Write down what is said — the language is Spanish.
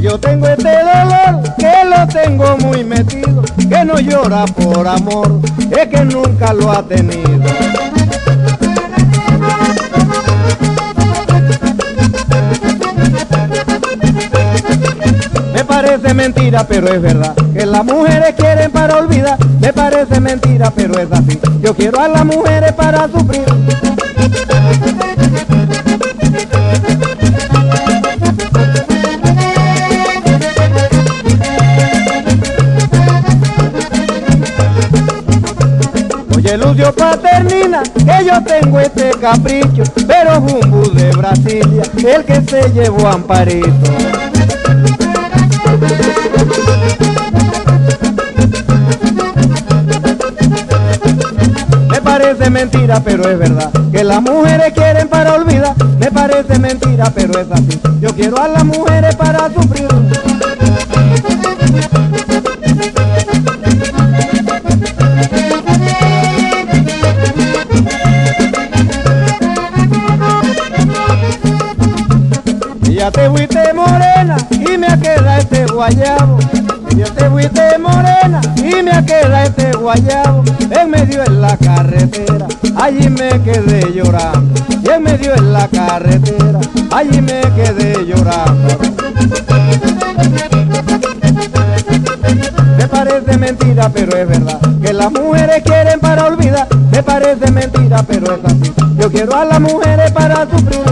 Yo tengo este dolor que lo tengo muy metido, que no llora por amor, es que nunca lo ha tenido. Parece mentira, pero es verdad, que las mujeres quieren para olvidar. Me parece mentira, pero es así. Yo quiero a las mujeres para sufrir. Oye Lucio Paternina, que yo tengo este capricho, pero Jumbo de Brasilia, el que se llevó a Amparito. Parece mentira, pero es verdad, que las mujeres quieren para olvidar. Me parece mentira, pero es así. Yo quiero a las mujeres para sufrir. Ya te fuiste morena y me queda este guayabo. Y ya te fuiste morena y me queda este guayabo. En medio en la carretera, allí me quedé llorando. Y en medio en la carretera, allí me quedé llorando. Me parece mentira, pero es verdad, que las mujeres quieren para olvidar. Me parece mentira, pero es así. Yo quiero a las mujeres para sufrir.